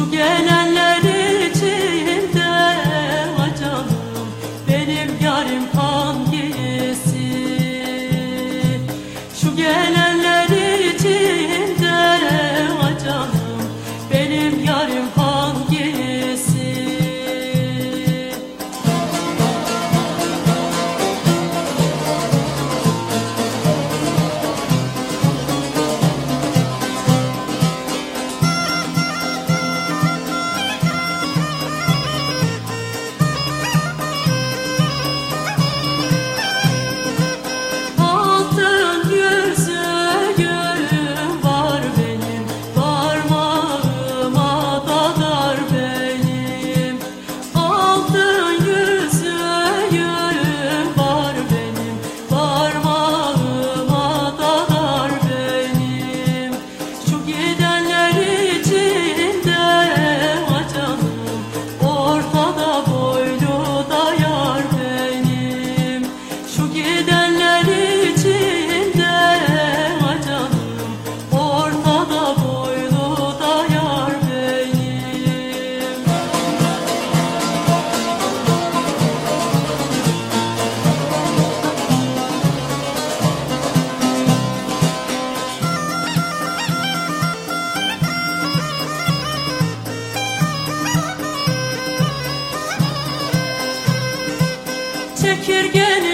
şu gelenleri çekirgeni.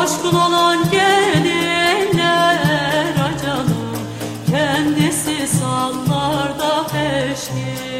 Coşkun olan gelinler acalı Kendisi sallarda peşkin